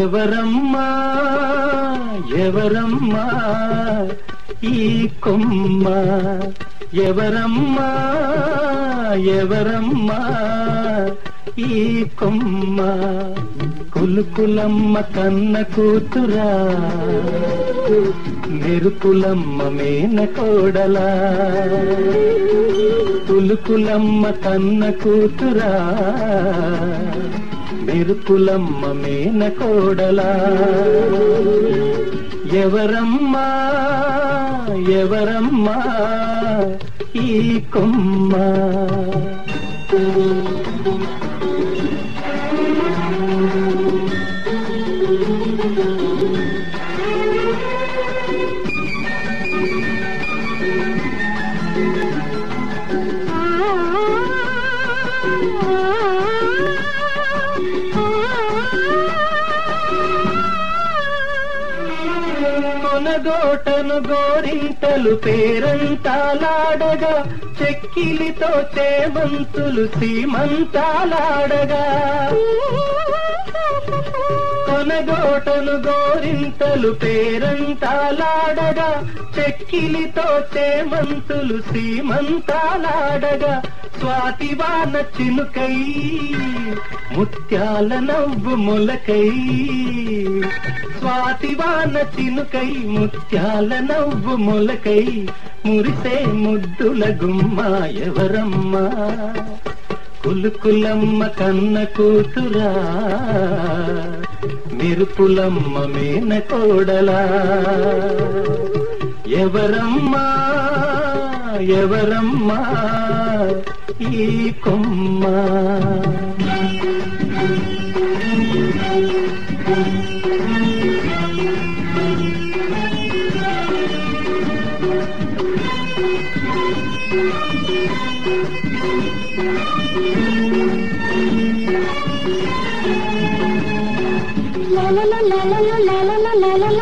ఎవరమ్మా ఎవరమ్మా? ఈ కొమ్మ ఎవరమ్మా ఎవరమ్మా? ఈ కొమ్మ కులుకులమ్మ కన్న కూతురా మెరుకులమ్మ మేన కోడలా. కులుకులమ్మ కన్న కూతురా మెరుకులమ్మ మేన కోడలా. ఎవరమ్మా? ఎవరమ్మా ఈ కొమ్మ? కొనగోటను గోరింటలు పేరంతాలాడగా చెక్కిలితో చేమంతులు సీమంతాలాడగా. కొనగోటను గోరింతలు పేరంతాలాడగా చెక్కిలితో చేమంతులు సీమంతాలాడగా స్వాతివాన చినుకై ముత్యాల నవ్వు మొలకై. స్వాతివాన చినుకై ముత్యాల నవ్వు మొలకై మురిసే ముద్దుల గుమ్మ ఎవరమ్మా కులుకులమ్మ కన్న కూతురా నిరుపులమ్మ మేన కోడలా. ఎవరమ్మా ఎవరమ్మా ఈ కొమ్మ?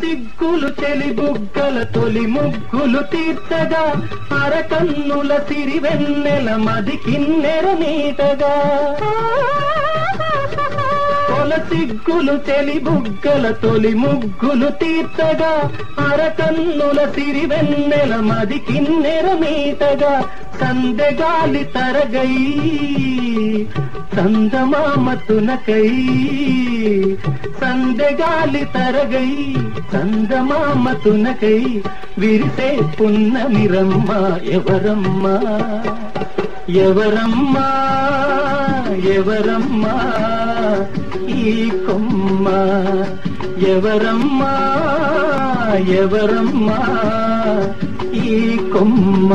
సిగ్గులు చెలి బుగ్గల తొలి ముగ్గులు తీర్చగా అరకన్నుల సిరివెన్నెల మది కిన్నెర నీటగా. కొల సిగ్గులు చెలి బుగ్గల తొలి ముగ్గులు తీర్చగా అరకన్నుల సిరివెన్నెల మది కిన్నెర మీటగా సందెగాలి తరగై సందమామ తునకై సందెగాలి తరగై సందమామ తునకై విరిసే పున్నమిరమ్మ ఎవరమ్మా? ఎవరమ్మా? ఎవరమ్మా? ఈ కొమ్మ ఎవరమ్మా? ఎవరమ్మా? ఈ కొమ్మ